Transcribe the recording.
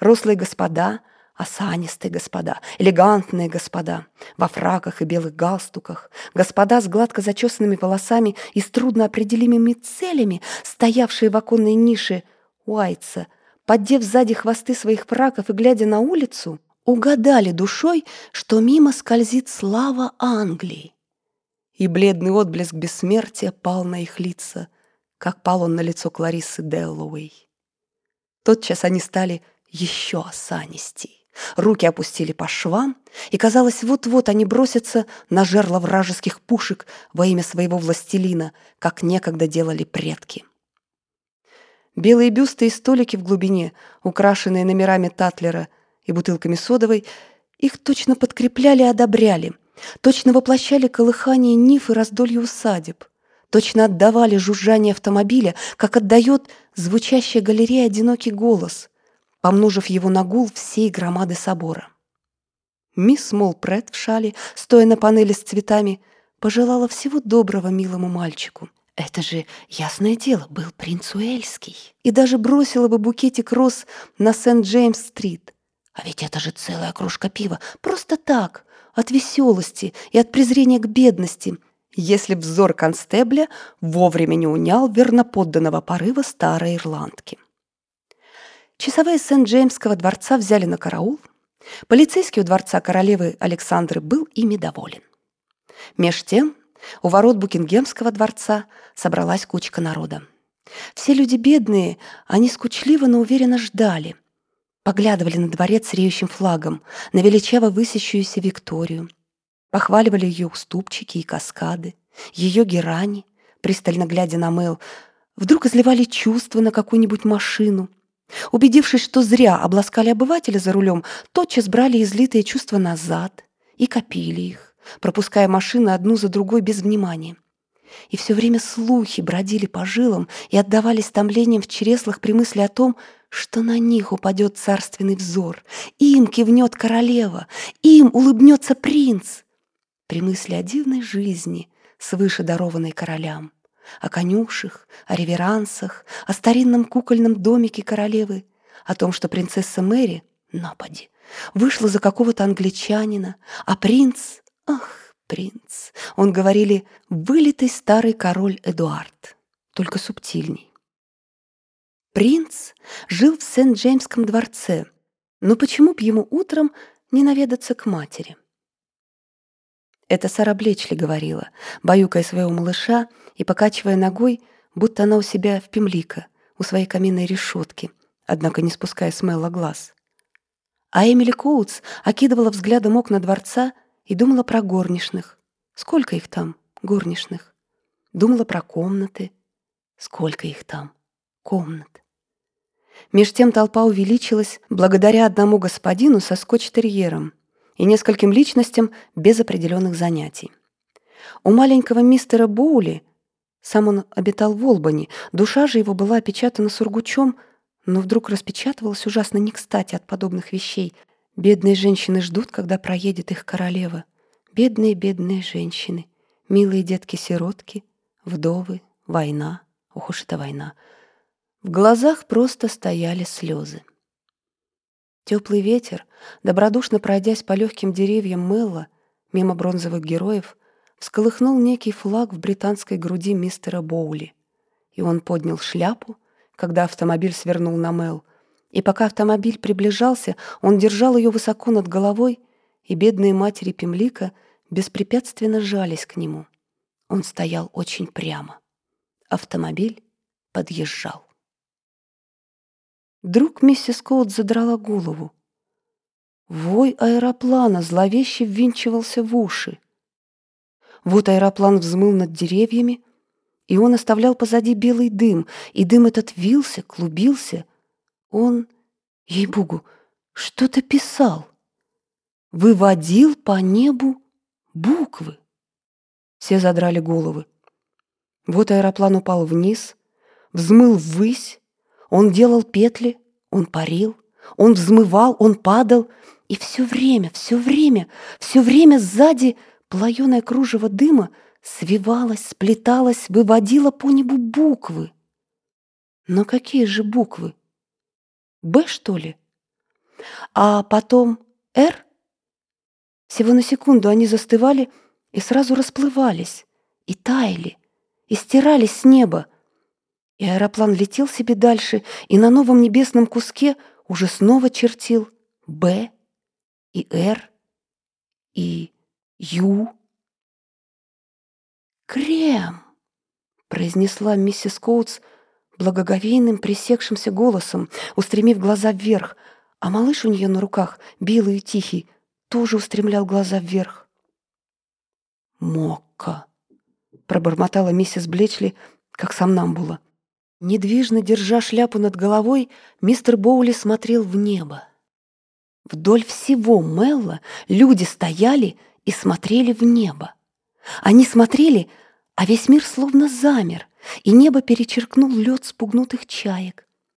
Рослые господа, осанистые господа, элегантные господа, во фраках и белых галстуках, господа с гладко зачесанными волосами и с трудно определимыми целями, стоявшие в оконной нише Уайтса, поддев сзади хвосты своих фраков и глядя на улицу, угадали душой, что мимо скользит слава Англии. И бледный отблеск бессмертия пал на их лица, как пал он на лицо Клариссы Деллоуэй. Тотчас они стали еще осанистей. Руки опустили по швам, и, казалось, вот-вот они бросятся на жерло вражеских пушек во имя своего властелина, как некогда делали предки. Белые бюсты и столики в глубине, украшенные номерами Татлера и бутылками содовой, их точно подкрепляли и одобряли, точно воплощали колыхание ниф и раздолье усадеб, точно отдавали жужжание автомобиля, как отдает звучащая галерея одинокий голос, помножив его на гул всей громады собора. Мисс Молпред в шале, стоя на панели с цветами, пожелала всего доброго милому мальчику. Это же, ясное дело, был принц Уэльский. И даже бросила бы букетик роз на Сент-Джеймс-стрит. А ведь это же целая кружка пива. Просто так, от веселости и от презрения к бедности, если взор констебля вовремя не унял верноподданного порыва старой ирландки. Часовые Сент-Джеймского дворца взяли на караул. Полицейский у дворца королевы Александры был ими доволен. Меж тем у ворот Букингемского дворца собралась кучка народа. Все люди бедные, они скучливо, но уверенно ждали. Поглядывали на дворец с реющим флагом, на величаво высящуюся Викторию. Похваливали ее уступчики и каскады, ее герани, пристально глядя на Мэл, вдруг изливали чувства на какую-нибудь машину — Убедившись, что зря обласкали обывателя за рулем, тотчас брали излитые чувства назад и копили их, пропуская машины одну за другой без внимания. И все время слухи бродили по жилам и отдавались томлением в чреслах при мысли о том, что на них упадет царственный взор, им кивнет королева, им улыбнется принц. При мысли о дивной жизни, свыше дарованной королям о конюшах, о реверансах, о старинном кукольном домике королевы, о том, что принцесса Мэри, напади, вышла за какого-то англичанина, а принц, ах, принц, он, говорили, вылитый старый король Эдуард, только субтильней. Принц жил в Сент-Джеймском дворце, но почему б ему утром не наведаться к матери? Это Сара Блечли говорила, баюкая своего малыша и покачивая ногой, будто она у себя в Пемлика, у своей каминной решетки, однако не спуская с Мэлла глаз. А Эмили Коутс окидывала взглядом окна дворца и думала про горничных. Сколько их там, горничных? Думала про комнаты. Сколько их там, комнат? Меж тем толпа увеличилась благодаря одному господину со скотч-терьером — и нескольким личностям без определенных занятий. У маленького мистера Боули, сам он обитал в Олбани, душа же его была опечатана сургучом, но вдруг распечатывалась ужасно не кстати от подобных вещей. Бедные женщины ждут, когда проедет их королева. Бедные, бедные женщины, милые детки-сиротки, вдовы, война. Ох уж эта война. В глазах просто стояли слезы. Теплый ветер, добродушно пройдясь по легким деревьям Мэлла, мимо бронзовых героев, всколыхнул некий флаг в британской груди мистера Боули. И он поднял шляпу, когда автомобиль свернул на Мэл. И пока автомобиль приближался, он держал ее высоко над головой, и бедные матери Пемлика беспрепятственно жались к нему. Он стоял очень прямо. Автомобиль подъезжал. Вдруг миссис Коут задрала голову. Вой аэроплана зловеще ввинчивался в уши. Вот аэроплан взмыл над деревьями, и он оставлял позади белый дым, и дым этот вился, клубился. Он, ей-богу, что-то писал. Выводил по небу буквы. Все задрали головы. Вот аэроплан упал вниз, взмыл ввысь, он делал петли, он парил, он взмывал, он падал, и все время, все время, все время сзади плаеное кружево дыма свивалось, сплеталось, выводило по небу буквы. Но какие же буквы? «Б», что ли? а потом «Р»? Всего на секунду они застывали и сразу расплывались, и таяли, и стирались с неба. И аэроплан летел себе дальше, и на новом небесном куске уже снова чертил «Б» и «Р» и «Ю». «Крем!» — произнесла миссис Коутс благоговейным пресекшимся голосом, устремив глаза вверх, а малыш у нее на руках, белый и тихий, тоже устремлял глаза вверх. «Мокка!» — пробормотала миссис Блечли, как сам нам было. Недвижно держа шляпу над головой, мистер Боули смотрел в небо. Вдоль всего Мелла люди стояли и смотрели в небо. Они смотрели, а весь мир словно замер, и небо перечеркнул лед спугнутых чаек.